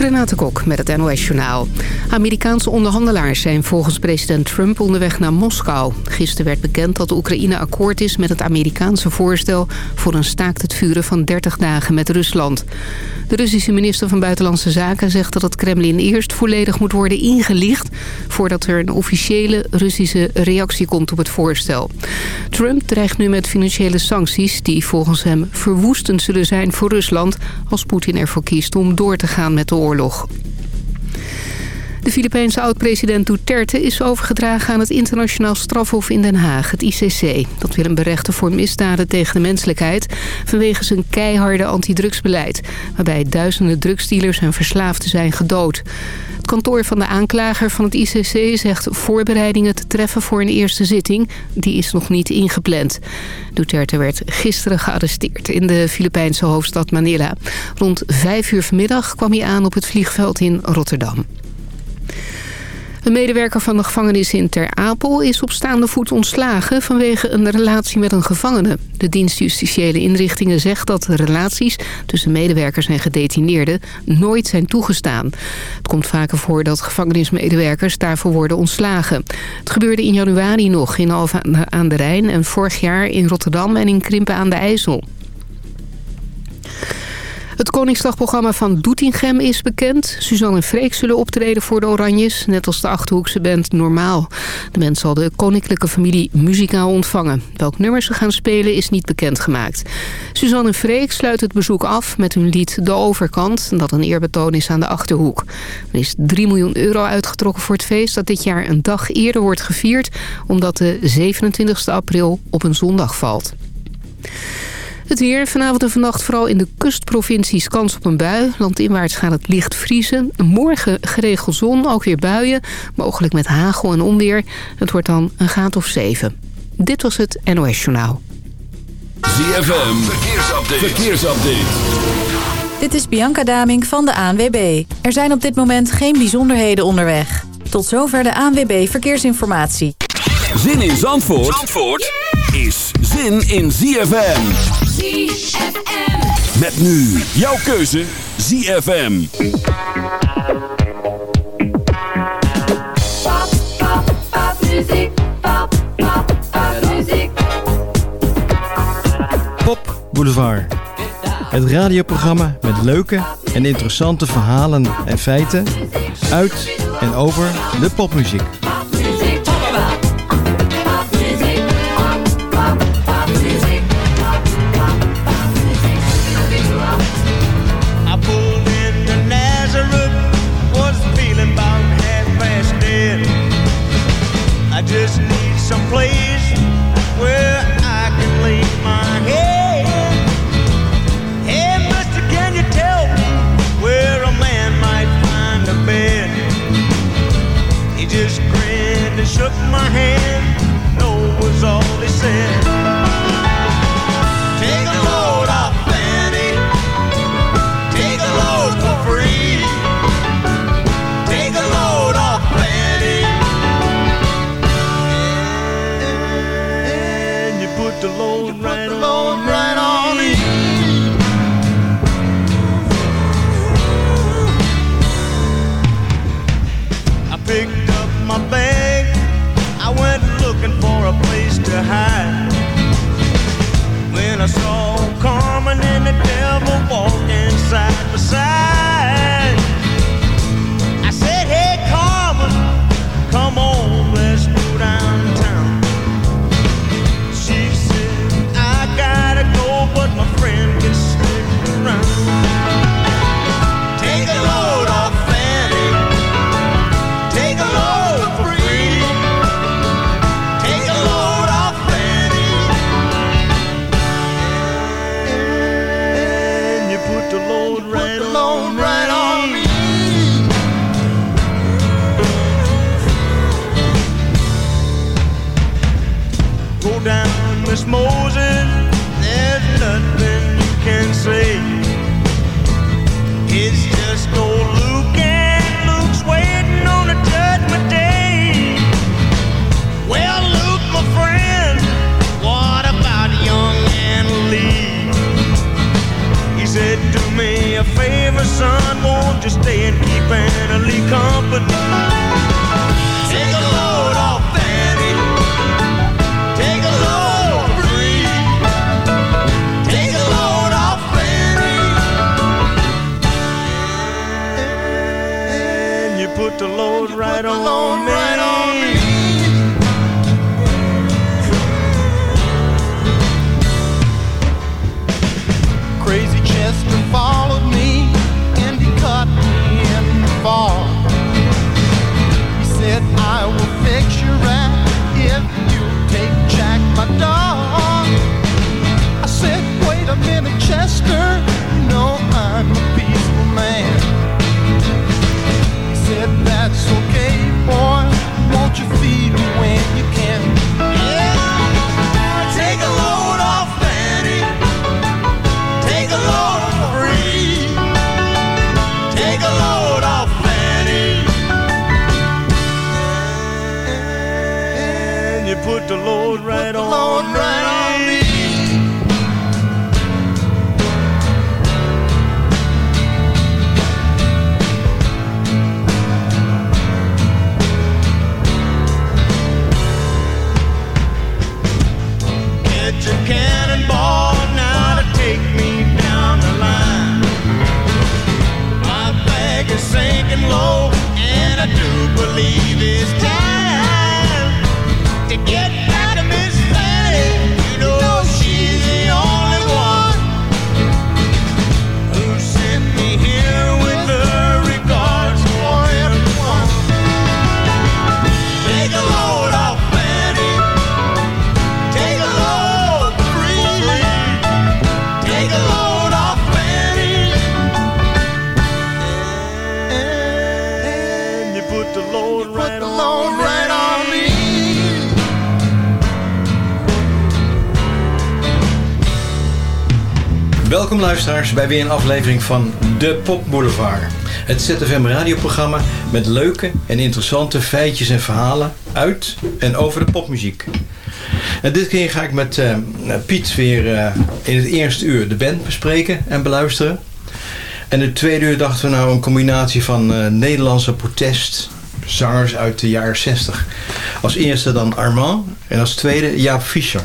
Renate Kok met het NOS Journaal. Amerikaanse onderhandelaars zijn volgens president Trump onderweg naar Moskou. Gisteren werd bekend dat Oekraïne akkoord is met het Amerikaanse voorstel... voor een staakt het vuren van 30 dagen met Rusland. De Russische minister van Buitenlandse Zaken zegt dat het Kremlin eerst volledig moet worden ingelicht... voordat er een officiële Russische reactie komt op het voorstel. Trump dreigt nu met financiële sancties die volgens hem verwoestend zullen zijn voor Rusland... als Poetin ervoor kiest om door te gaan met de oorlog. oorlog. De Filipijnse oud-president Duterte is overgedragen aan het internationaal strafhof in Den Haag, het ICC. Dat wil hem berechten voor misdaden tegen de menselijkheid vanwege zijn keiharde antidrugsbeleid, waarbij duizenden drugsdealers en verslaafden zijn gedood. Het kantoor van de aanklager van het ICC zegt voorbereidingen te treffen voor een eerste zitting. Die is nog niet ingepland. Duterte werd gisteren gearresteerd in de Filipijnse hoofdstad Manila. Rond vijf uur vanmiddag kwam hij aan op het vliegveld in Rotterdam. Een medewerker van de gevangenis in Ter Apel is op staande voet ontslagen vanwege een relatie met een gevangene. De dienst justitiële inrichtingen zegt dat relaties tussen medewerkers en gedetineerden nooit zijn toegestaan. Het komt vaker voor dat gevangenismedewerkers daarvoor worden ontslagen. Het gebeurde in januari nog in Alphen aan de Rijn en vorig jaar in Rotterdam en in Krimpen aan de IJssel. Het Koningsdagprogramma van Doetinchem is bekend. Suzanne en Freek zullen optreden voor de Oranjes, net als de Achterhoekse band Normaal. De band zal de koninklijke familie muzikaal ontvangen. Welk nummer ze gaan spelen is niet bekendgemaakt. Suzanne en Freek sluiten het bezoek af met hun lied De Overkant... dat een eerbetoon is aan de Achterhoek. Er is 3 miljoen euro uitgetrokken voor het feest dat dit jaar een dag eerder wordt gevierd... omdat de 27 april op een zondag valt. Het weer vanavond en vannacht vooral in de kustprovincies kans op een bui. Landinwaarts gaat het licht vriezen. Morgen geregeld zon, ook weer buien. Mogelijk met hagel en onweer. Het wordt dan een graad of 7. Dit was het NOS Journaal. ZFM, verkeersupdate. verkeersupdate. Dit is Bianca Daming van de ANWB. Er zijn op dit moment geen bijzonderheden onderweg. Tot zover de ANWB Verkeersinformatie. Zin in Zandvoort? Zandvoort? is zin in ZFM. ZFM. Met nu jouw keuze ZFM. Pop, pop, pop muziek. Pop, pop, pop muziek. Pop Boulevard. Het radioprogramma met leuke en interessante verhalen en feiten uit en over de popmuziek. I saw Carmen and the devil walking side by side, stay and keep Annalie company? Take a load off Fanny. Take a load free. Take a load off Fanny. And you put the load right on me. Right Luisteraars bij weer een aflevering van De Pop Boulevard. Het ZFM radioprogramma met leuke en interessante feitjes en verhalen uit en over de popmuziek. En dit keer ga ik met eh, Piet weer eh, in het eerste uur de band bespreken en beluisteren. En het tweede uur dachten we nou een combinatie van eh, Nederlandse protestzangers uit de jaren 60. Als eerste dan Armand en als tweede Jaap Fischer.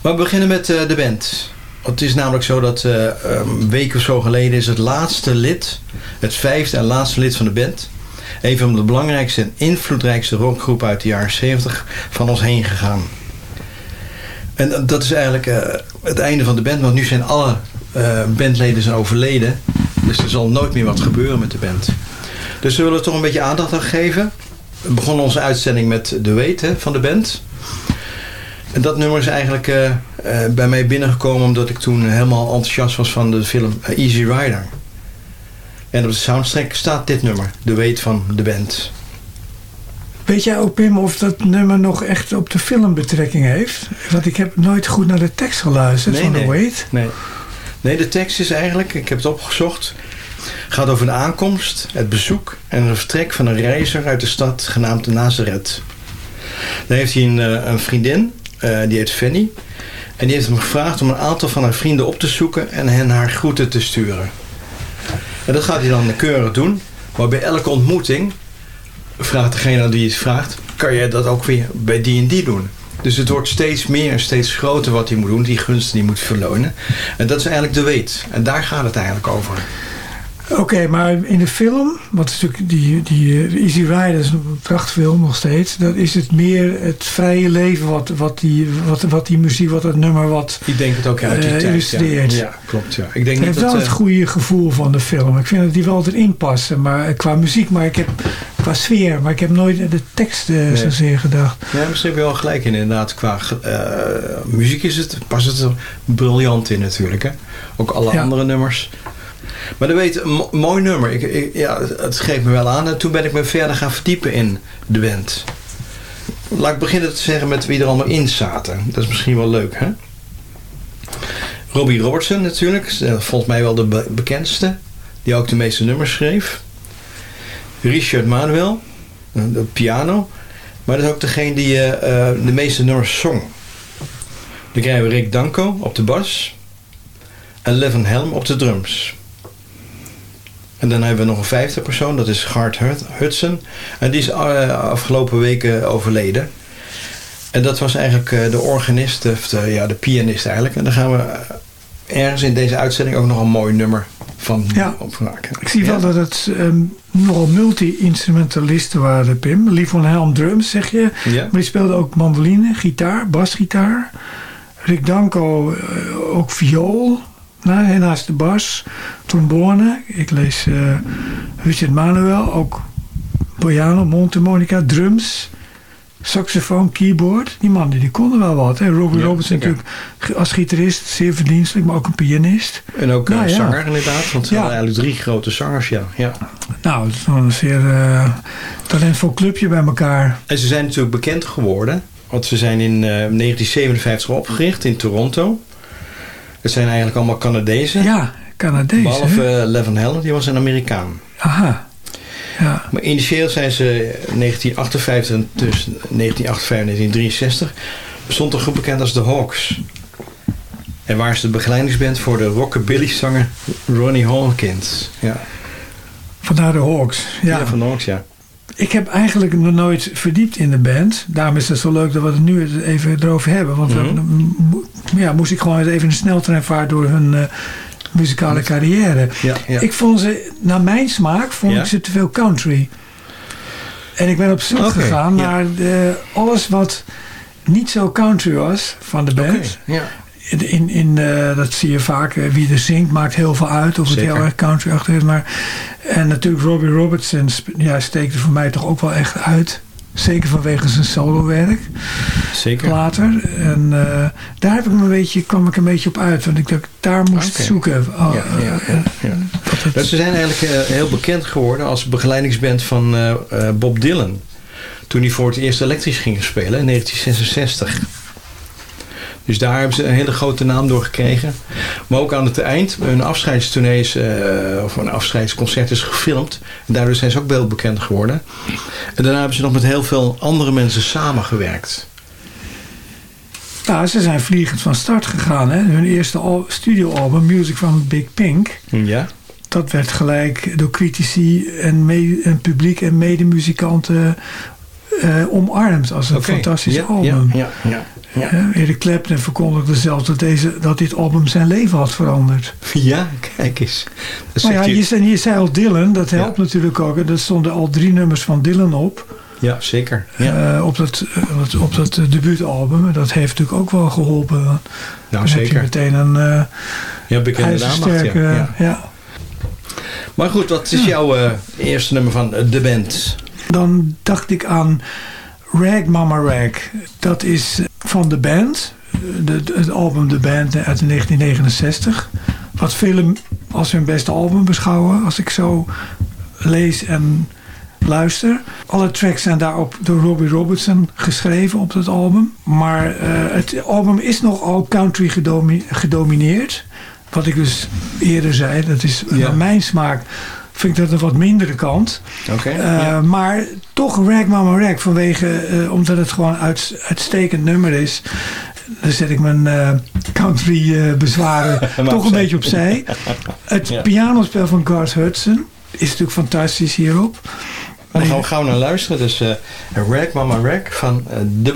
Maar we beginnen met de band. Het is namelijk zo dat eh, een week of zo geleden is het laatste lid, het vijfde en laatste lid van de band, een van de belangrijkste en invloedrijkste rockgroepen uit de jaren 70 van ons heen gegaan. En dat is eigenlijk eh, het einde van de band, want nu zijn alle eh, bandleden zijn overleden. Dus er zal nooit meer wat gebeuren met de band. Dus we willen toch een beetje aandacht aan geven. We begonnen onze uitzending met De Weet hè, van de band. En dat nummer is eigenlijk eh, eh, bij mij binnengekomen omdat ik toen helemaal enthousiast was van de film eh, Easy Rider. En op de soundtrack staat dit nummer, De Weet van de band. Weet jij ook, Pim, of dat nummer nog echt op de film betrekking heeft? Want ik heb nooit goed naar de tekst geluisterd van The Wait. Nee. nee, de tekst is eigenlijk, ik heb het opgezocht, gaat over de aankomst, het bezoek en het vertrek van een reiziger uit de stad genaamd Nazareth. Dan heeft hij een, een vriendin, eh, die heet Fanny. En die heeft hem gevraagd om een aantal van haar vrienden op te zoeken en hen haar groeten te sturen. En dat gaat hij dan keurig doen. Maar bij elke ontmoeting vraagt degene die het vraagt... kan jij dat ook weer bij die en die doen? Dus het wordt steeds meer en steeds groter wat hij moet doen. Die gunsten die moet verlonen. En dat is eigenlijk de weet. En daar gaat het eigenlijk over. Oké, maar in de film, wat is natuurlijk die, die eh, Easy Rider is een prachtfilm nog steeds. Dat is het meer het vrije leven wat, wat, die, wat, wat die muziek, wat het nummer wat Ik denk het ook uit die eh, tijd. Ja. klopt. Ja. Ik denk heeft dat... wel het eh, goede gevoel van de film. Ik vind dat die wel erin passen. Maar qua muziek, maar ik heb qua sfeer. Maar ik heb nooit de tekst zozeer gedacht. Ja, misschien heb je wel gelijk in inderdaad. Qua muziek is het, past het er briljant in natuurlijk. Hè? Ook alle Ja. andere nummers. Maar dan weet een mo- mooi nummer. Ik, ja, het geeft me wel aan. En toen ben ik me verder gaan verdiepen in de band. Laat ik beginnen te zeggen met wie er allemaal in zaten. Dat is misschien wel leuk, hè? Robbie Robertson natuurlijk. eh, Volgens mij wel de be- bekendste. Die ook de meeste nummers schreef. Richard Manuel. eh, De piano. Maar dat is ook degene die eh, de meeste nummers zong. Dan krijgen we Rick Danko op de bas. en Levin Helm op de drums. En dan hebben we nog een vijfde persoon, dat is Gart Hud- Hudson. En die is eh, afgelopen weken overleden. En dat was eigenlijk eh, de organist, of de, ja, de pianist eigenlijk. En daar gaan we eh, ergens in deze uitzending ook nog een mooi nummer van Ja. opmaken. Ik zie Ja? wel dat het ehm, nogal multi-instrumentalisten waren, Pim. Lee van Helm drums, zeg je. Ja. Maar die speelde ook mandoline, gitaar, basgitaar. Rick Danko ook viool. Nou, naast de bas. Trombone. Ik lees eh Richard Manuel. Ook piano, mondharmonica, drums. Saxofoon, keyboard. Die mannen die konden wel wat. Hè. Robbie Ja, Roberts natuurlijk als gitarist zeer verdienstelijk. Maar ook een pianist. En ook Nou, een ja. zanger inderdaad. Want ze Ja. hadden eigenlijk drie grote zangers, ja. ja. Nou, het is wel een zeer eh, talentvol clubje bij elkaar. En ze zijn natuurlijk bekend geworden. Want ze zijn in eh, 1957 opgericht in Toronto. Het zijn eigenlijk allemaal Canadezen. Ja, Canadees. Behalve eh, Levin Helm, die was een Amerikaan. Aha. Ja. Maar initieel zijn ze 1958 en tussen 1958 en 1963 bestond een groep bekend als de Hawks. En waar ze de begeleidingsband voor de rockabilly-zanger Ronnie Hawkins. Ja, Vandaar de Hawks. Ja. ja. van de Hawks, ja. Ik heb eigenlijk nog nooit verdiept in de band. Daarom is het zo leuk dat we het nu even erover hebben. Want dan mo- ja, moest ik gewoon eens even een sneltreinvaart door hun eh, muzikale carrière. ja, ja. Ik vond ze, naar mijn smaak, vond Ja? ik ze te veel country. En ik ben op zoek gegaan naar de, alles wat niet zo country was van de band. In, in, eh, dat zie je vaak. eh, wie er zingt maakt heel veel uit. Of het heel erg country-achtig is. Maar, en natuurlijk Robbie Robertson ja, steekt er voor mij toch ook wel echt uit. Zeker vanwege zijn solowerk Zeker. later. En eh, daar heb ik me een beetje, kwam ik een beetje op uit. Want ik dacht, daar moest zoeken. Oh, Ja, ja, ja, het- Dus ze zijn eigenlijk heel bekend geworden als begeleidingsband van Bob Dylan. Toen hij voor het eerst elektrisch ging spelen in 1966. Dus daar hebben ze een hele grote naam door gekregen. Maar ook aan het eind, hun afscheidstournee is, eh, of een afscheidsconcert is gefilmd. En daardoor zijn ze ook heel bekend geworden. En daarna hebben ze nog met heel veel andere mensen samengewerkt. Nou, ze zijn vliegend van start gegaan. Hè? Hun eerste al- studioalbum, Music from Big Pink. Ja? Dat werd gelijk door critici en, publiek en medemuzikanten eh omarmd als een fantastisch ja, album. Ja, ja, ja. Ja, Eric Clapton verkondigde zelfs dat, deze, dat dit album zijn leven had veranderd. ja kijk eens. Dat Maar ja, zegt u- je, zei al Dylan, dat helpt Ja. natuurlijk ook. Er stonden al drie nummers van Dylan op. ja zeker. Ja. eh, op dat, eh, op dat eh, debuutalbum. En dat heeft natuurlijk ook wel geholpen. Nou, dan heb je zeker. meteen een eh Ja, bekende ijzersterke... ja. ja. ja. Maar goed, wat is jouw eerste nummer van de band? Dan dacht ik aan Rag Mama Rag. Dat is eh, van de band. De, de- het album De Band uit 1969. Wat velen als hun beste album beschouwen. Als ik zo lees en luister. Alle tracks zijn daarop door Robbie Robertson geschreven op dat album. Maar eh, het album is nogal country gedomi- gedomineerd. Wat ik dus eerder zei. Dat is Ja. naar mijn smaak vind ik dat een wat mindere kant. Eh, ja. Maar toch Rag Mama Rag. Vanwege, eh, omdat het gewoon uit, uitstekend nummer is. Dan zet ik mijn eh, country bezwaren toch een beetje opzij. Het Ja. pianospel van Garth Hudson is natuurlijk fantastisch hierop. Dan gaan we gauw naar luisteren. Dus Rag Mama Rag van eh, de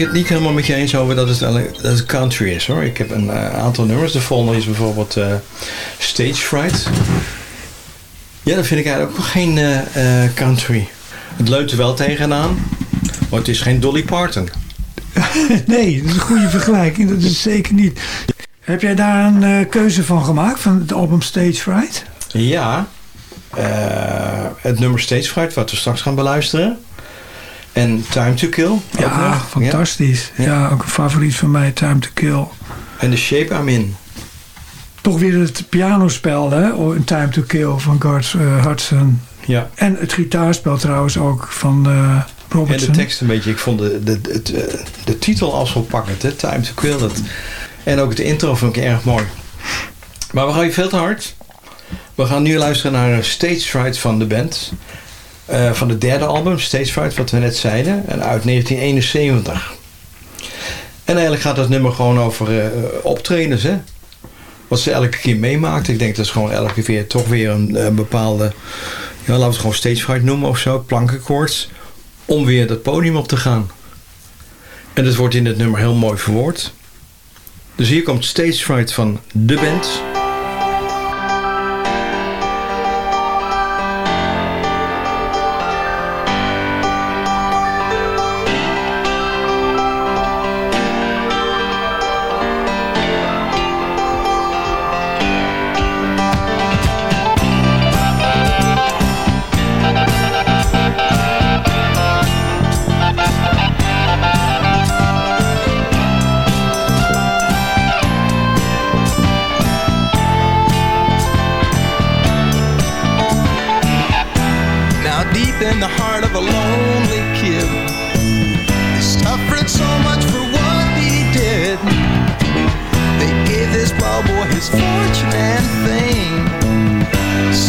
het niet helemaal met je eens over dat het, dat het country is hoor. Ik heb een eh, aantal nummers. De volgende is bijvoorbeeld eh, Stage Fright. Ja, dat vind ik eigenlijk ook geen eh, country. Het leunt er wel tegenaan, maar het is geen Dolly Parton. Nee, dat is een goede vergelijking. Dat is zeker niet. Heb jij daar een keuze van gemaakt, van het album Stage Fright? Ja, het nummer Stage Fright, wat we straks gaan beluisteren. En Time to Kill. Ja, fantastisch. Ja. Ja. ook een favoriet van mij, Time to Kill. En The Shape I'm In. Toch weer het pianospel, hè? In Time to Kill van Garth eh, Hudson. Ja. En het gitaarspel trouwens ook van eh En Robertson. de tekst een beetje, ik vond de, de, de, de, de titel al zo pakkend, hè? Time to Kill. Dat, en ook de intro vond ik erg mooi. Maar we gaan hier veel te hard. We gaan nu luisteren naar een Stage van de band. Eh, van het derde album, Stage Fright, wat we net zeiden. En uit 1971. En eigenlijk gaat dat nummer gewoon over eh, optredens, hè. Wat ze elke keer meemaakt. Ik denk dat is gewoon elke keer toch weer een, een bepaalde... Ja, laten we het gewoon Stage Fright noemen of zo. Plankenkoorts om weer dat podium op te gaan. En dat wordt in het nummer heel mooi verwoord. Dus hier komt Stage Fright van de band.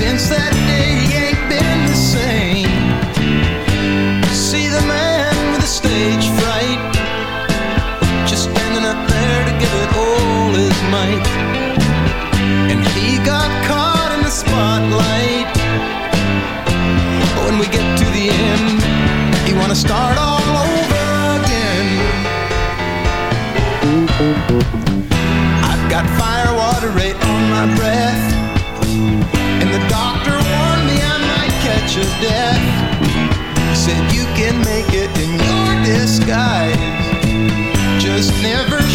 Since that day he ain't been the same. See the man with the stage fright Just standing up there to give it all his might. And he got caught in the spotlight. But when we get to the end, you wanna start all over again. I've got fire water right on my breath, death. Said you can make it in your disguise, just never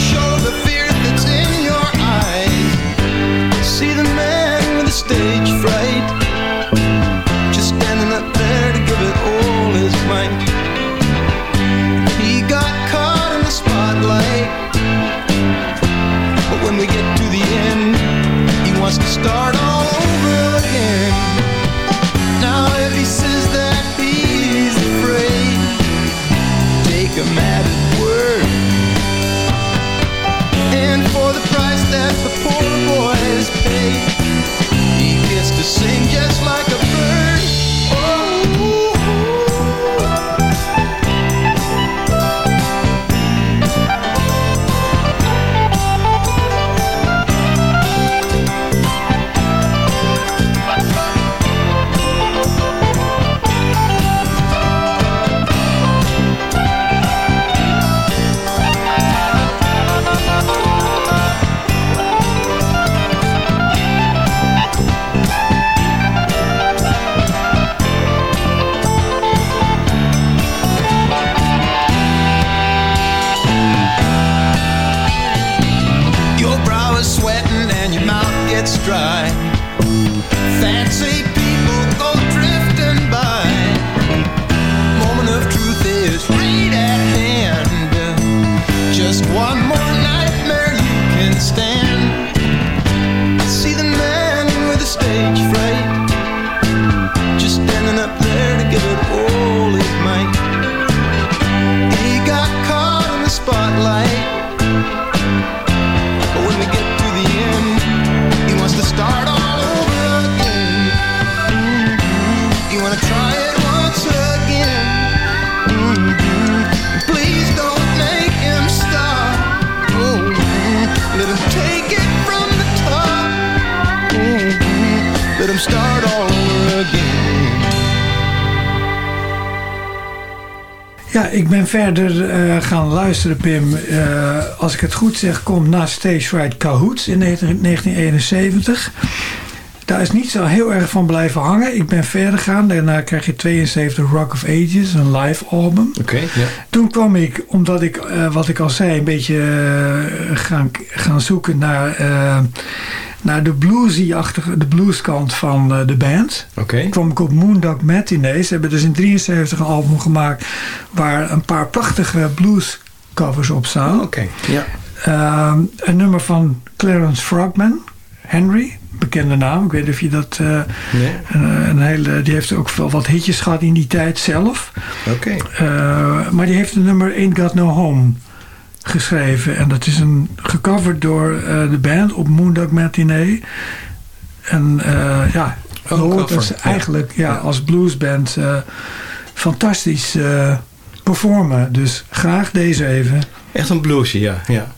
ben verder eh, gaan luisteren, Pim. Eh, als ik het goed zeg, komt na Stage Right Cahoots in 19- 1971. Daar is niet zo heel erg van blijven hangen. Ik ben verder gegaan. Daarna krijg je 72 Rock of Ages, een live album. Oké. Toen kwam ik, omdat ik, eh, wat ik al zei, een beetje gaan, gaan zoeken naar, naar de bluesy-achtige, de blueskant van eh, de band. Oké. kwam ik op Moondog Matinees. Ze hebben dus in 73 een album gemaakt waar een paar prachtige blues covers op staan. Oké, ja. Ehm, een nummer van Clarence Frogman, Henry, bekende naam. Ik weet niet of je dat... eh, Nee? een, een hele, die heeft ook wel wat hitjes gehad in die tijd zelf. Oké. Eh, maar die heeft het nummer Ain't Got No Home geschreven. En dat is een, gecoverd door eh, de band op Moondog Matinee. En eh, ja, cover, ze eigenlijk ja, Ja. als bluesband eh, fantastisch performen. Dus graag deze even. Echt een bluesje, ja. Ja,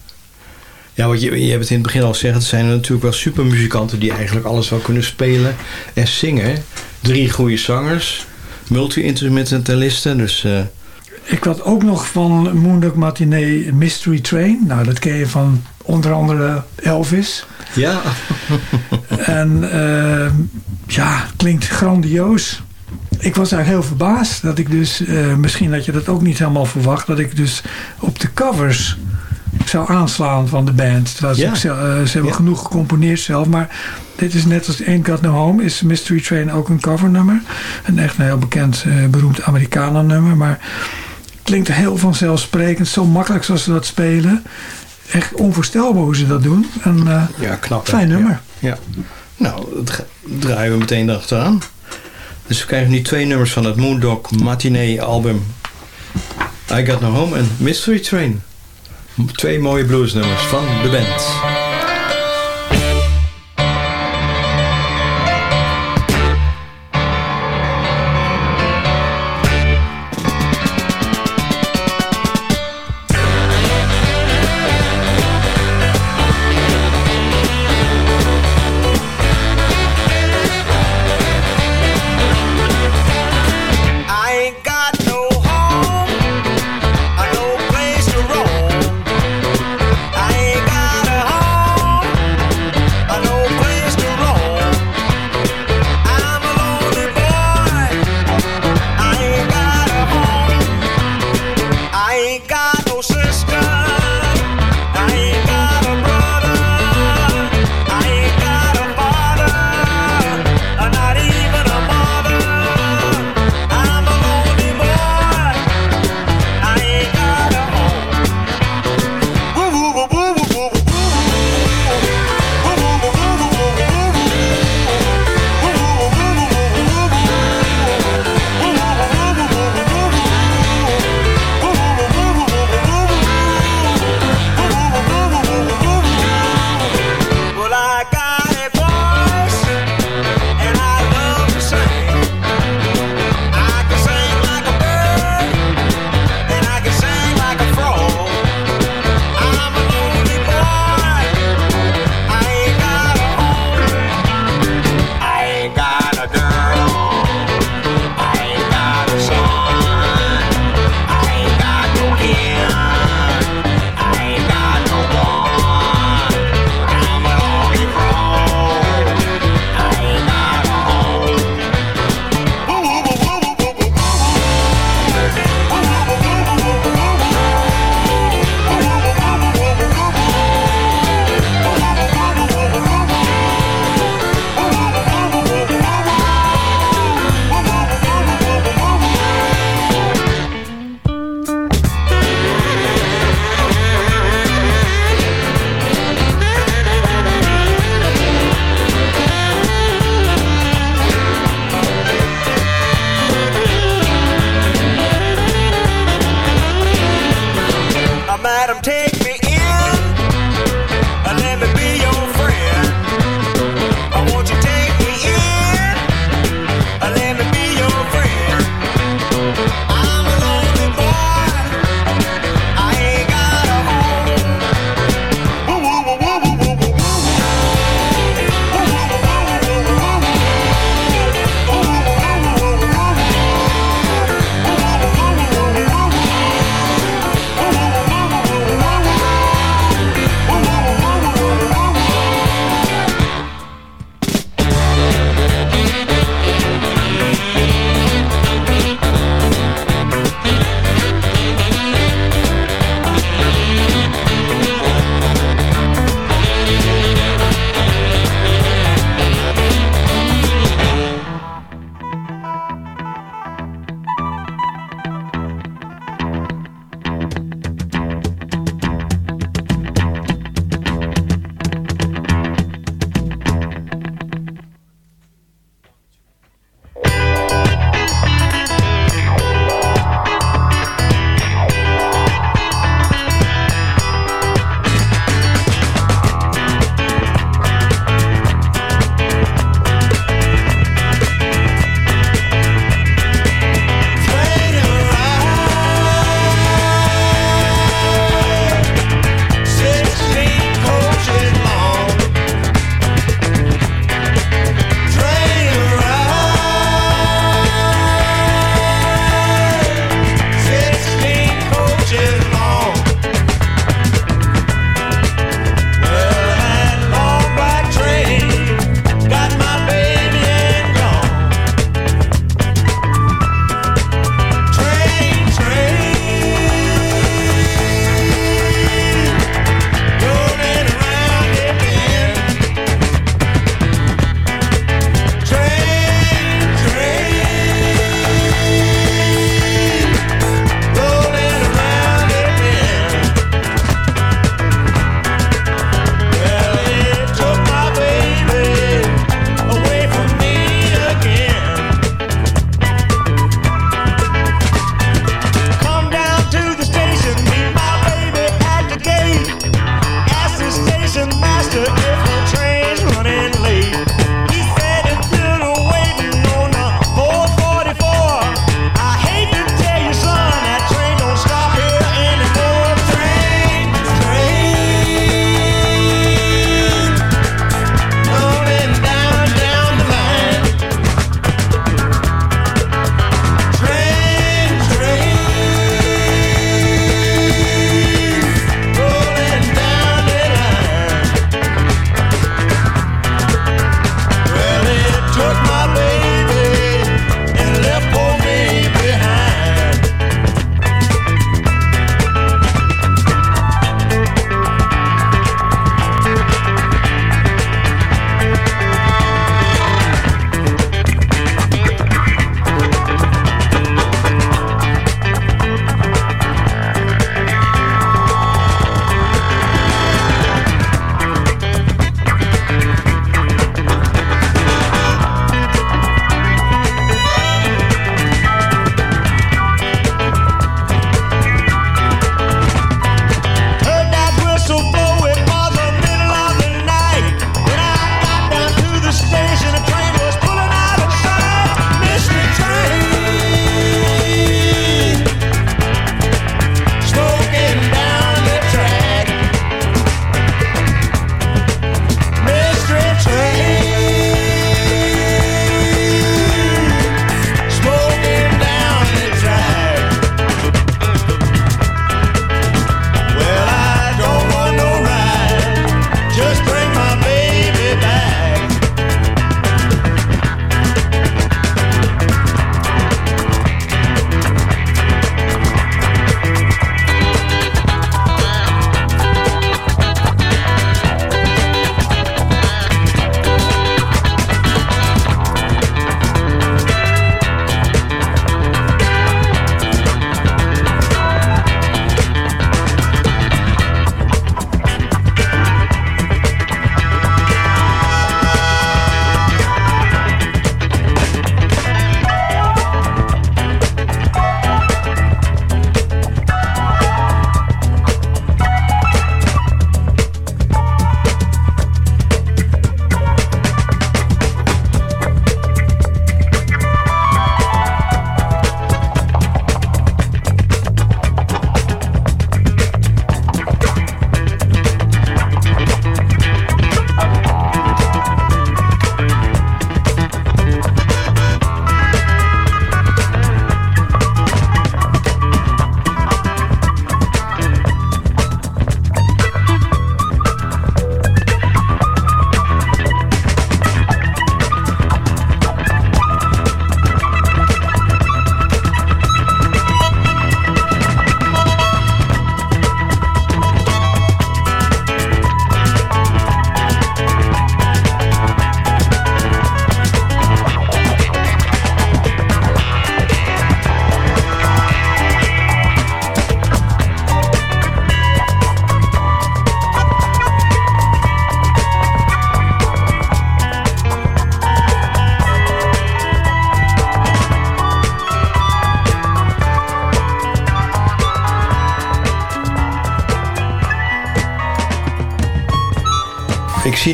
ja wat je, je hebt het in het begin al gezegd. Het zijn er natuurlijk wel supermuzikanten die eigenlijk alles wel kunnen spelen en zingen. Drie goede zangers. Multi-instrumentalisten. Dus eh, Ik had ook nog van Moondog Matinee Mystery Train. Nou, dat ken je van onder andere Elvis. ja, En eh, ja, klinkt grandioos. Ik was eigenlijk heel verbaasd dat ik dus, eh, misschien had je dat ook niet helemaal verwacht, dat ik dus op de covers zou aanslaan van de band. Terwijl ze, Ja. eh, ze hebben Ja. genoeg gecomponeerd zelf, maar dit is net als Ain't Got No Home, is Mystery Train ook een covernummer. Een echt een heel bekend, eh, beroemd Amerikaner nummer, maar klinkt heel vanzelfsprekend, zo makkelijk zoals ze dat spelen. Echt onvoorstelbaar hoe ze dat doen. En, eh, ja knap. hè? Fijn nummer. Ja. ja. Nou, dat draaien we meteen achteraan. Dus we krijgen nu twee nummers van het Moondog Matinee album. I Got No Home en Mystery Train. Twee mooie bluesnummers van de band.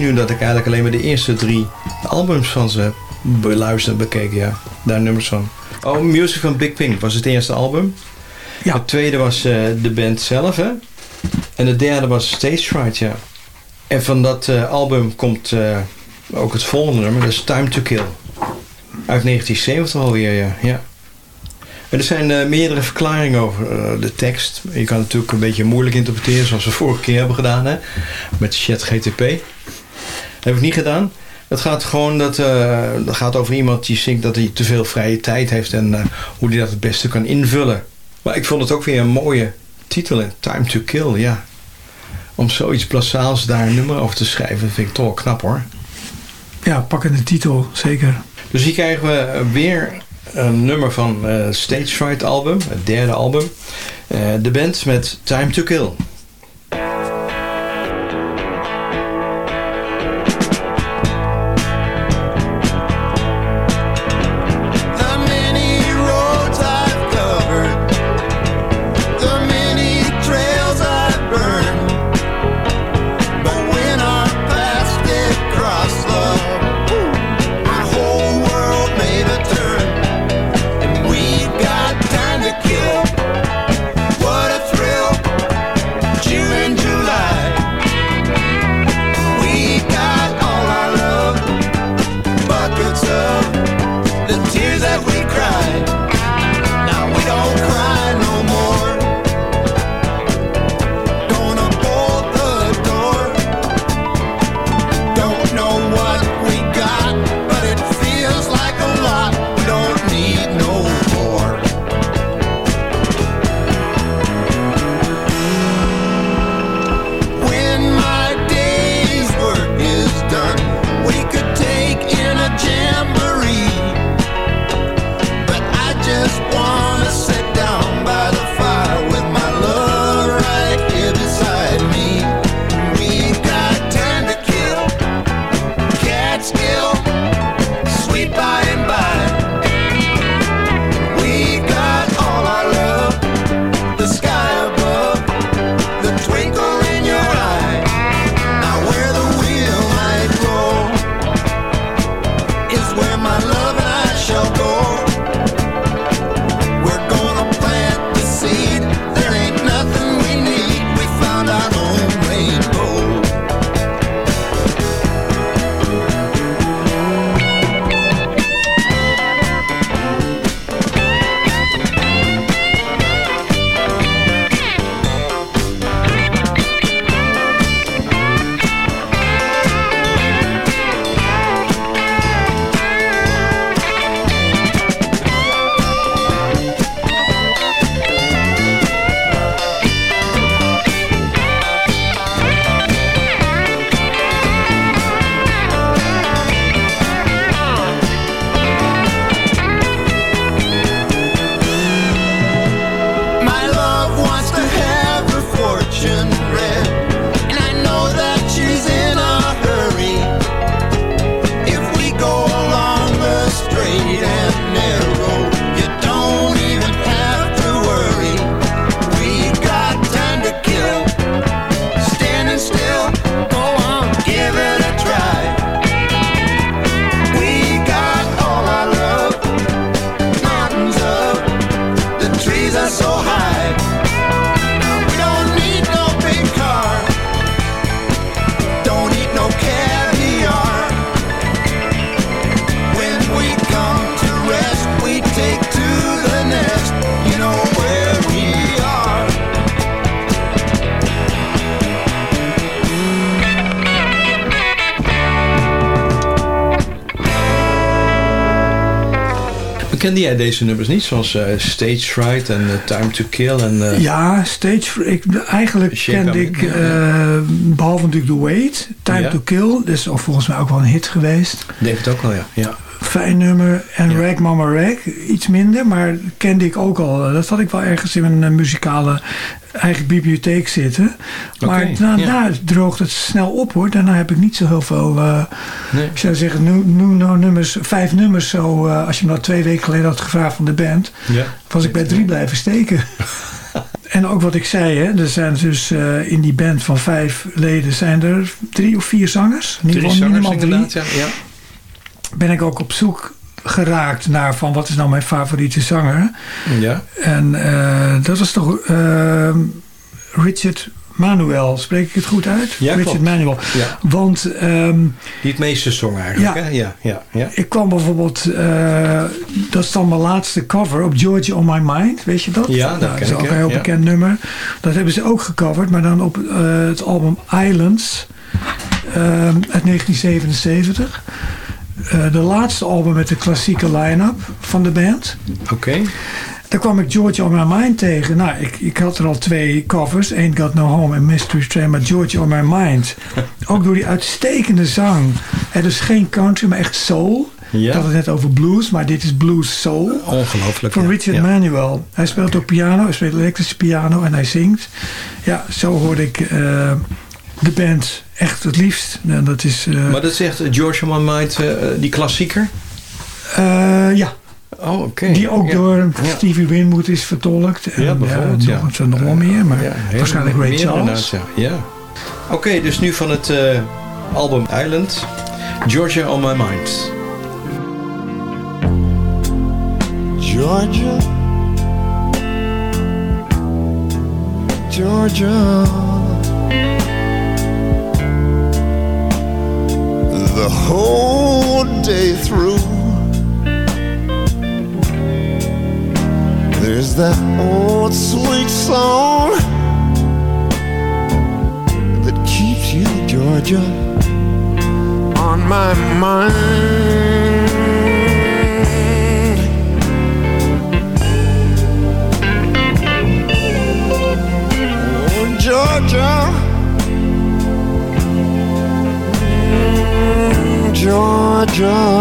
Nu dat ik eigenlijk alleen maar de eerste drie albums van ze beluisterd en bekeken. Ja, daar nummers van. Oh, Music van Big Pink was het eerste album. Ja. Het tweede was eh, de band zelf, hè. En het derde was Stage Fright, ja. En van dat eh, album komt eh, ook het volgende nummer, dat is Time to Kill. Uit 1970 alweer, ja. ja. En er zijn meerdere verklaringen over de tekst. Je kan het natuurlijk een beetje moeilijk interpreteren, zoals we vorige keer hebben gedaan, hè. Met ChatGTP. Heb ik niet gedaan. Het gaat gewoon dat, eh, dat gaat over iemand die denkt dat hij te veel vrije tijd heeft en eh, hoe hij dat het beste kan invullen. Maar ik vond het ook weer een mooie titel, hè. Time to Kill, ja. Om zoiets plazaals daar een nummer over te schrijven, vind ik toch wel knap hoor. Ja, pakkende titel, zeker. Dus hier krijgen we weer een nummer van eh Stage Fright album, het derde album. De band met Time to Kill. Jij deze nummers niet? Zoals eh, Stage Fright en eh, Time to Kill en... eh, Ja, Stage... Ik, eigenlijk kende ik, eh, behalve natuurlijk The Wait, Time Ja. to Kill. Dat is volgens mij ook wel een hit geweest. Denk het ook wel, ja. ja. Fijn nummer. En Ja. Rag Mama Rag, iets minder. Maar kende ik ook al. Dat had ik wel ergens in mijn muzikale eigen bibliotheek zitten. maar daarna ja. droogt het snel op hoor. Daarna heb ik niet zo heel veel... Nee. ik zou zeggen, nu, nu nou nummers, vijf nummers zo. eh, als je me dat twee weken geleden had gevraagd van de band... ja. was ik bij drie blijven steken. En ook wat ik zei, hè, er zijn dus eh, in die band van vijf leden zijn er drie of vier zangers. In ieder Drie zangers inderdaad, ja. ja. Ben ik ook op zoek geraakt naar van wat is nou mijn favoriete zanger. Ja, En eh, dat was toch Richard Manuel, spreek ik het goed uit? Ja, Richard klopt. Manuel. ja. Want ehm, Die het meeste zong eigenlijk, Ja. hè? Ja, ja, ja. ik kwam bijvoorbeeld, eh, dat is dan mijn laatste cover op Georgia on My Mind, weet je dat? Ja, dat Nou, is ik, ook een heel Ja. bekend nummer. Dat hebben ze ook gecoverd, maar dan op eh, het album Islands ehm, uit 1977. Eh, de laatste album met de klassieke line-up van de band. Oké. Daar kwam ik George on My Mind tegen. Nou, ik, ik had er al twee covers. Ain't Got No Home en Mystery Train. Maar George on My Mind. Ook door die uitstekende zang. Het is geen country, maar echt soul. Ik Ja, had het net over blues, maar dit is blues soul. ongelooflijk. Van ja. Richard ja. Manuel. Hij speelt ook piano, hij speelt elektrische piano en hij zingt. Ja, zo hoorde ik eh, de band echt het liefst. En dat is... eh, Maar dat zegt George on My Mind, eh, die klassieker? ja, Oh, oké. die ook Ja. door Ja. Stevie Winwood is vertolkt. En, Ja, bijvoorbeeld, ja. Nog, zijn nog wel meer, maar waarschijnlijk Ray Charles. ja. Oké, dus nu van het eh, album Island. Georgia on My Mind. Georgia, Georgia. The whole day through, there's that old sweet song that keeps you, Georgia, on my mind. Oh, Georgia. Mm, Georgia.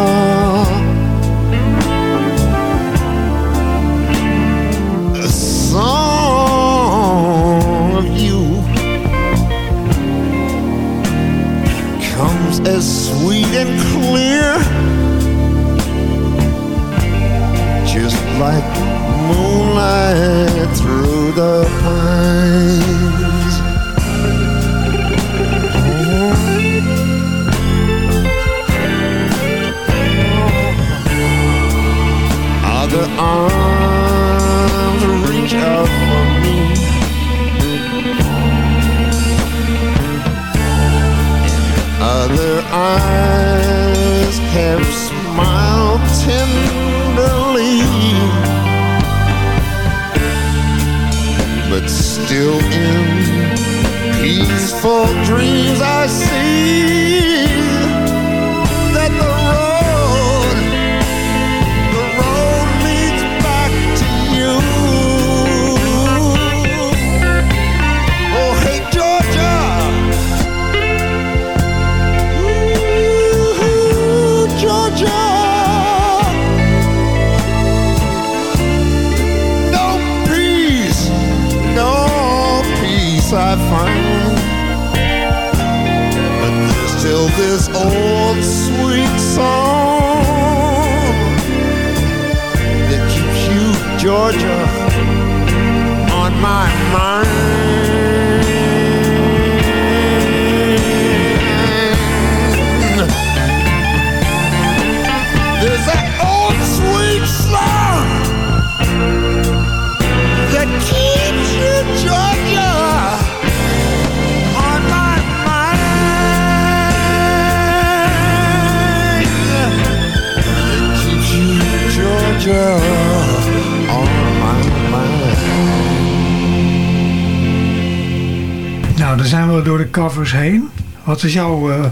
Heen. Wat is jouw eh,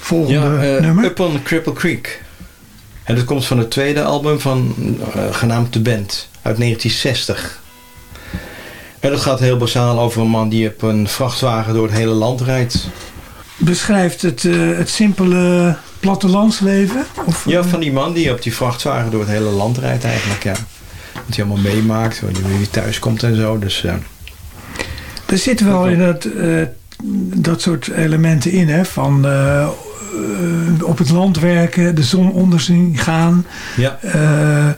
volgende Ja, eh, nummer? Up on Cripple Creek. En dat komt van het tweede album van eh, genaamd The Band uit 1960. En dat gaat heel basaal over een man die op een vrachtwagen door het hele land rijdt. Beschrijft het, het simpele plattelandsleven? Of, Ja, van die man die op die vrachtwagen door het hele land rijdt eigenlijk, ja. Wat hij allemaal meemaakt, wanneer hij thuis komt en zo. Dus ja. Er zit wel in dat, dat soort elementen in, hè? Van eh, eh, op het land werken, de zon onder zien gaan. ja. Eh,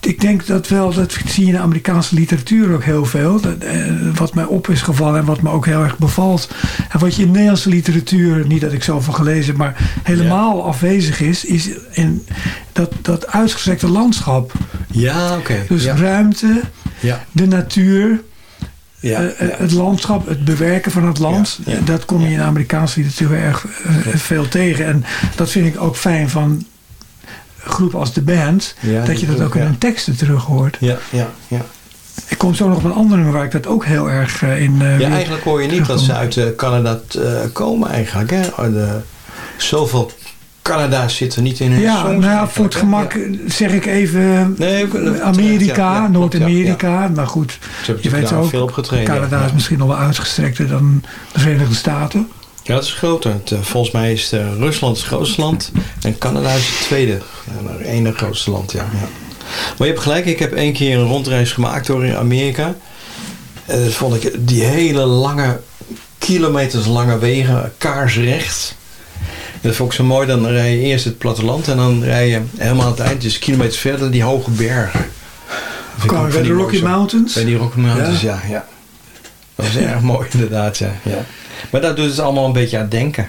ik denk dat wel, dat zie je in de Amerikaanse literatuur ook heel veel. Dat, eh, wat mij op is gevallen en wat me ook heel erg bevalt. En wat je in Nederlandse literatuur, niet dat ik zoveel gelezen heb, maar helemaal afwezig is, is in dat, dat uitgestrekte landschap. Ja, oké. Dus ja. ruimte, Ja. de natuur, Ja. eh, eh, het landschap, het bewerken van het land. Ja, ja. Dat kom je in de Amerikaanse literatuur erg eh, veel tegen. En dat vind ik ook fijn van groepen als de band. Ja, dat je dat ook in ja. hun teksten terug hoort. Ja, ja, ja. Ik kom zo nog op een ander nummer waar ik dat ook heel erg eh, in... eh, Ja, eigenlijk hoor je niet dat ze uit Canada komen eigenlijk. Hè? Oh, De, zoveel Canada's zitten niet in hun Ja, nou ja, voor het gemak zeg ik even Nee, Amerika, ja, Noord-Amerika. Maar goed, je weet ook, veel opgetreden. Canada is misschien nog wel uitgestrekter dan de Verenigde Staten. Ja, dat is groter. Eh, volgens mij is eh, Rusland het grootste land en Canada is het tweede. Het ene grootste land, ja, ja. Maar je hebt gelijk, ik heb één keer een rondreis gemaakt door in Amerika. En dat vond ik die hele lange, kilometers lange wegen, kaarsrecht. Dat vond ik zo mooi, dan rij je eerst het platteland en dan rij je helemaal aan het eind, dus kilometers verder, die hoge bergen. Kwamen bij de Rocky Mountains? Bij die Rocky Mountains, ja. ja, Dat was erg mooi inderdaad, ja. ja. Maar dat doet het allemaal een beetje aan denken.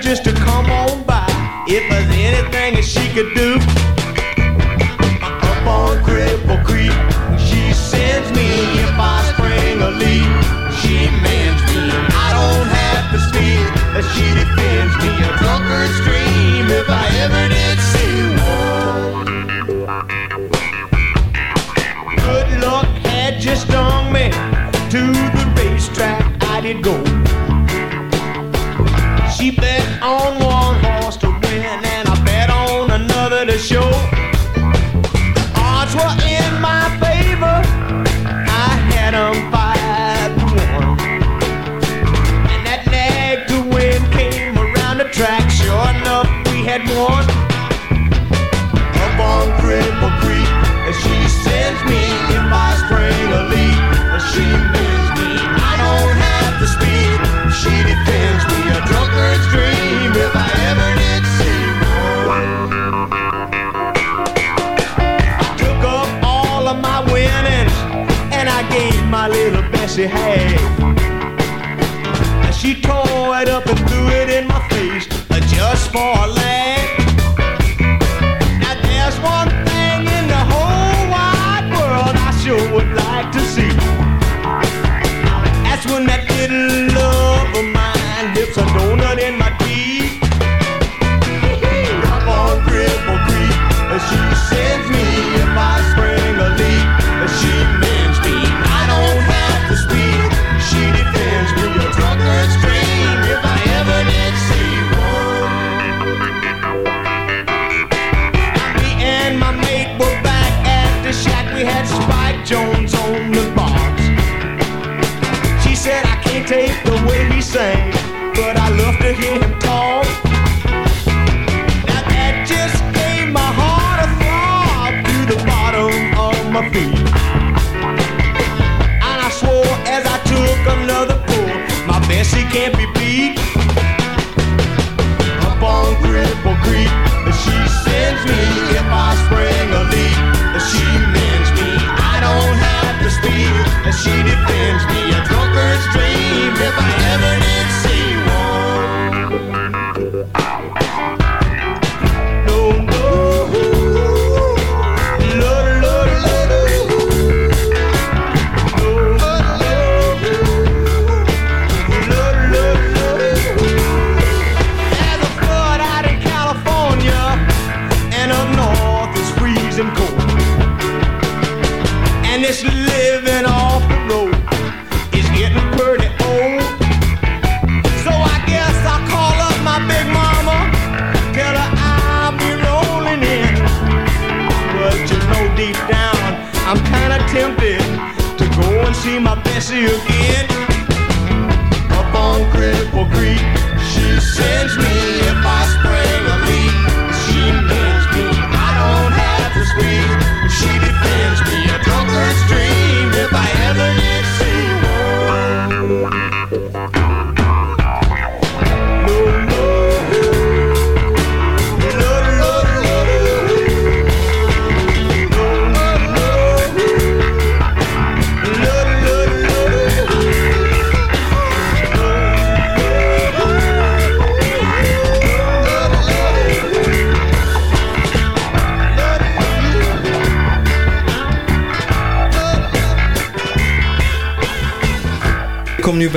Just to come on by. If there's anything that she could do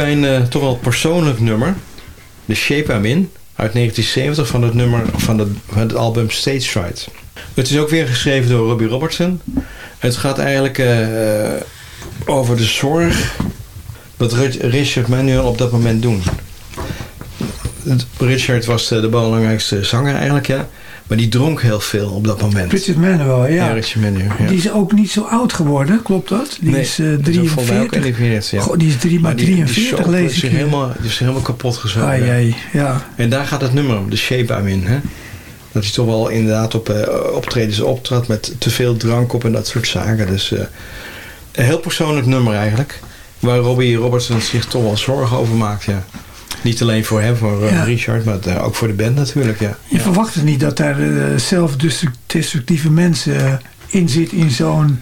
bij een eh, toch wel persoonlijk nummer. The Shape I'm In. Uit 1970 van het nummer van, het album Stage Fright. Het is ook weer geschreven door Robbie Robertson. Het gaat eigenlijk eh, eh, over de zorg wat Ri- Richard Manuel op dat moment doen. Richard was de belangrijkste zanger eigenlijk, ja. Maar die dronk heel veel op dat moment. Richard Manuel, ja. Ja, Richard Manuel. Ja. Die is ook niet zo oud geworden, klopt dat? Die is eh, dat volgens mij ook 43. 41, ja. Goh, die is drie, maar, die- die 43 soap lees is ik zich hier. helemaal, die is helemaal kapot gezogen. Ai, ja. En daar gaat het nummer om, de shape I'm in. Hè? Dat hij toch wel inderdaad op eh, optredens optrad met te veel drank op en dat soort zaken. Dus eh, een heel persoonlijk nummer eigenlijk. Waar Robbie Robertson zich toch wel zorgen over maakt. Ja. Niet alleen voor hem, voor eh, Ja. Richard, maar eh, ook voor de band natuurlijk. Ja. Je verwacht het niet dat daar eh, zelfdestructieve mensen in zit in zo'n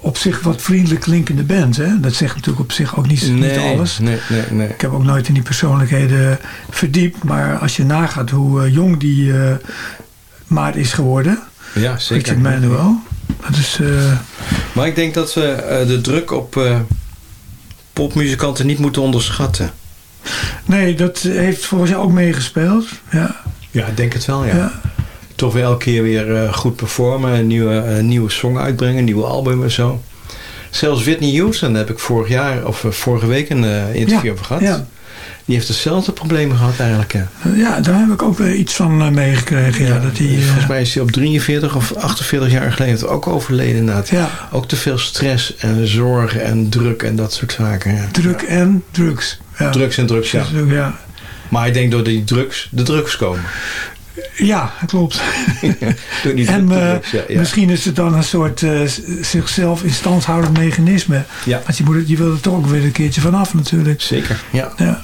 op zich wat vriendelijk klinkende band. Hè? Dat zegt natuurlijk op zich ook niet, niet alles. Nee, nee, nee. Ik heb ook nooit in die persoonlijkheden verdiept. Maar als je nagaat hoe jong die eh maat is geworden. Ja, zeker. Richard Manuel. Dat is... eh, Maar ik denk dat we de druk op eh, popmuzikanten niet moeten onderschatten. Nee, dat heeft volgens jou ook meegespeeld. Ja, Ja, ik denk het wel, ja. ja. toch weer elke keer weer eh, goed performen. Een nieuwe, een nieuwe song uitbrengen, een nieuwe album en zo. Zelfs Whitney Houston heb ik vorig jaar of eh, vorige week een eh, interview Ja, over gehad. ja. Die heeft hetzelfde probleem gehad eigenlijk. Ja, daar heb ik ook weer iets van eh, meegekregen. Ja, dat die, eh, Volgens mij is hij op 43 of 48 jaar geleden ook overleden inderdaad. ja, Ook te veel stress en zorgen en druk en dat soort zaken. Ja. druk en drugs. Ja. Drugs en drugs, ja. Dus ja. Maar ik denk door die drugs, de drugs komen. Ja, klopt. En eh, drugs, ja, ja. misschien is het dan een soort eh, zichzelf in stand houdend mechanisme. Ja. Want je, moet, het- je wil er toch ook weer een keertje vanaf natuurlijk. Zeker, ja. Ja.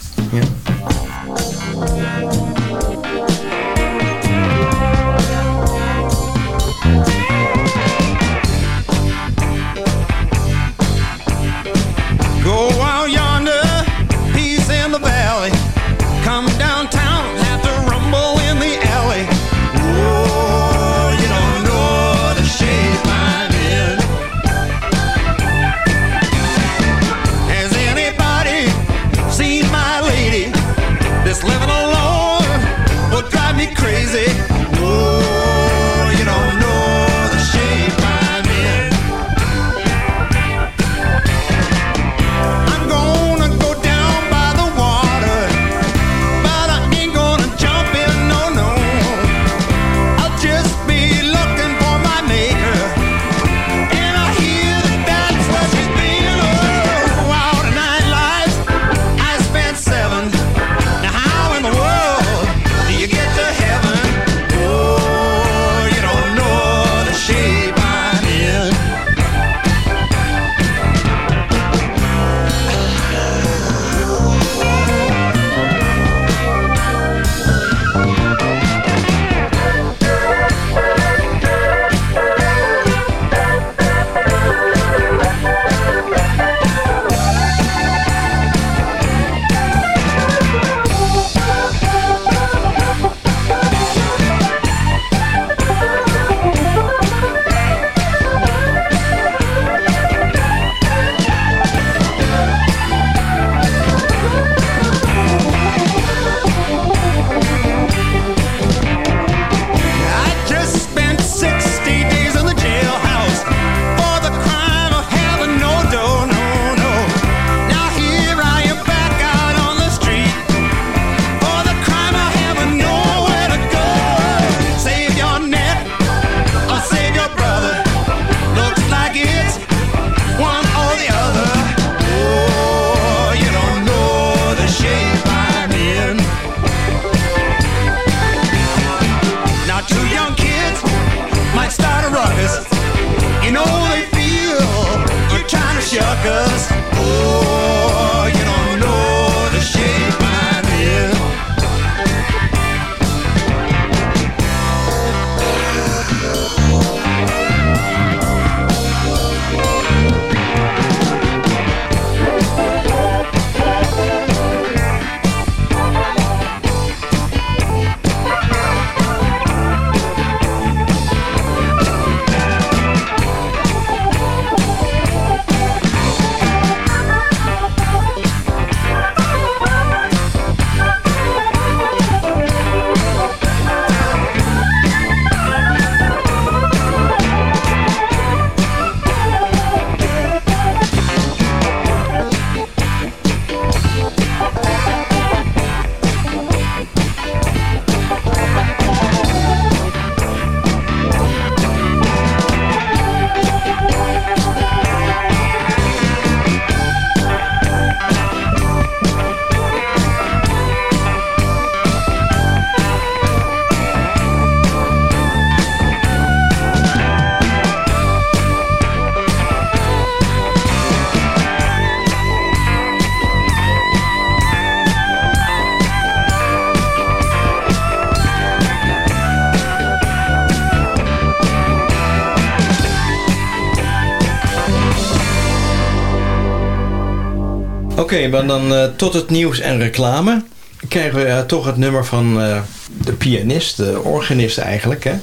Oké, maar dan eh, tot het nieuws en reclame. Krijgen we eh, toch het nummer van eh, de pianist, de organist eigenlijk. Hè?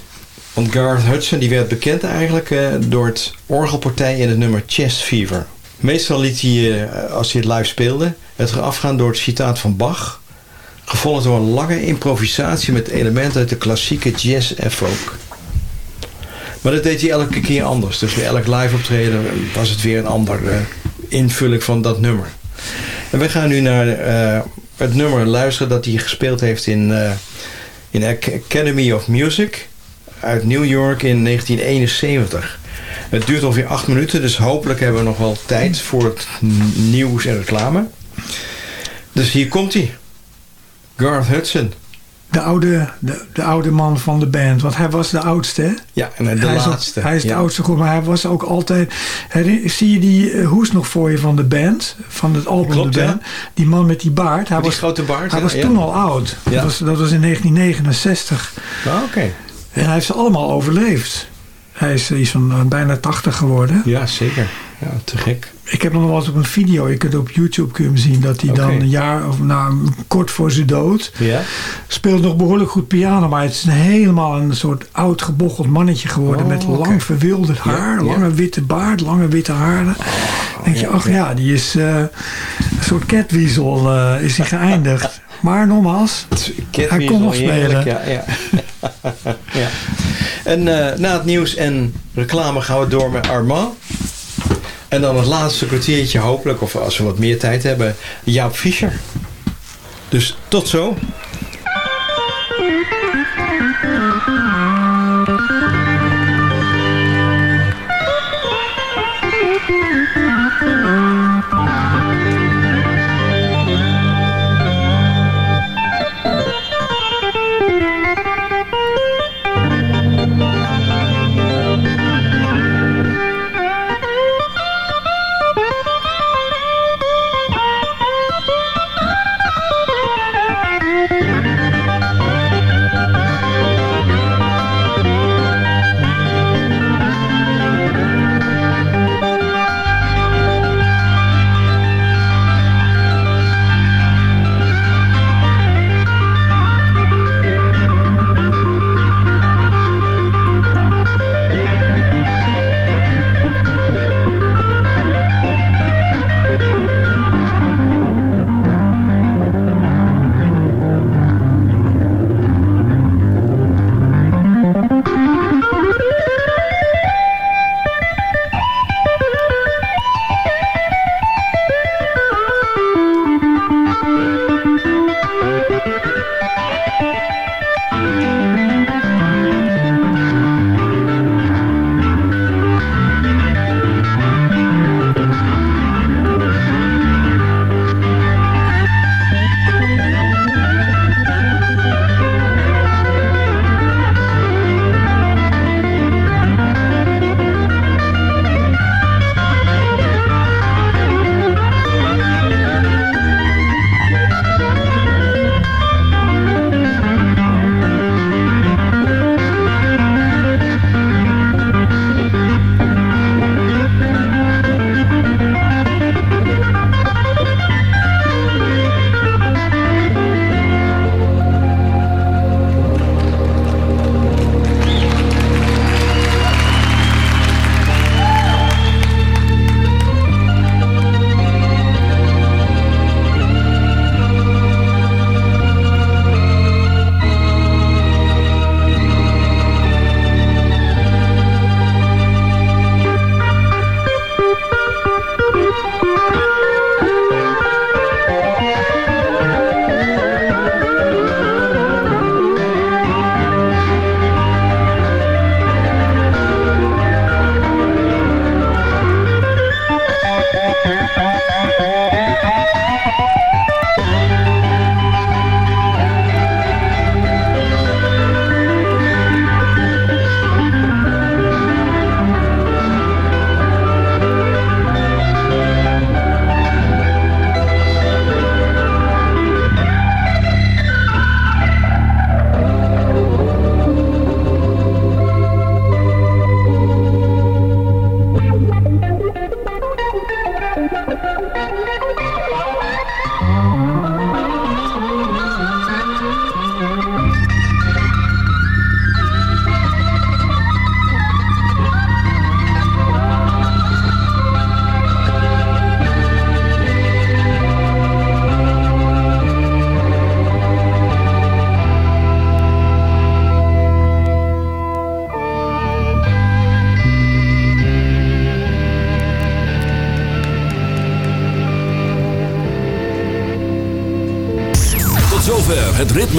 Want Garth Hudson die werd bekend eigenlijk door het orgelpartij in het nummer Chest Fever. Meestal liet hij, als hij het live speelde, het afgaan door het citaat van Bach. Gevolgd door een lange improvisatie met elementen uit de klassieke jazz en folk. Maar dat deed hij elke keer anders. Dus bij elk live optreden was het weer een ander invulling van dat nummer. We gaan nu naar eh, het nummer luisteren dat hij gespeeld heeft in, eh, in Ac- Academy of Music uit New York in 1971. Het duurt ongeveer acht minuten, dus hopelijk hebben we nog wel tijd voor het nieuws en reclame. Dus hier komt hij. Garth Hudson. De oude, de, de oude man van de band. Want hij was de oudste, hè? Ja, en de hij is, ook- laatste. hij is de oudste geworden, maar hij was ook altijd... Zie je die eh, hoes nog voor je van de band? Van het album Klopt, de ja. band? Die man met die baard. Hij die was, grote baard. hij ja, was toen al oud. Dat, was, dat was in 1969. Ah, Oké. En hij heeft ze allemaal overleefd. Hij is iets van eh, bijna 80 geworden. Ja, zeker. Ja, te gek. Ik heb nog wel eens op een video, je kunt op YouTube kun je hem zien, dat hij dan een jaar of nou, kort voor zijn dood Ja? speelt nog behoorlijk goed piano, maar het is een helemaal een soort oud gebocheld mannetje geworden Oh, met lang verwilderd haar, ja. lange witte baard, lange witte haren. denk je, ach ja, die is eh, een soort catweasel eh, is hij geëindigd. maar nogmaals, Hij kon nog spelen. Ja, ja. ja. En eh, na het nieuws en reclame gaan we door met Armand. En dan het laatste kwartiertje hopelijk, of als we wat meer tijd hebben, Jaap Fischer. Dus tot zo.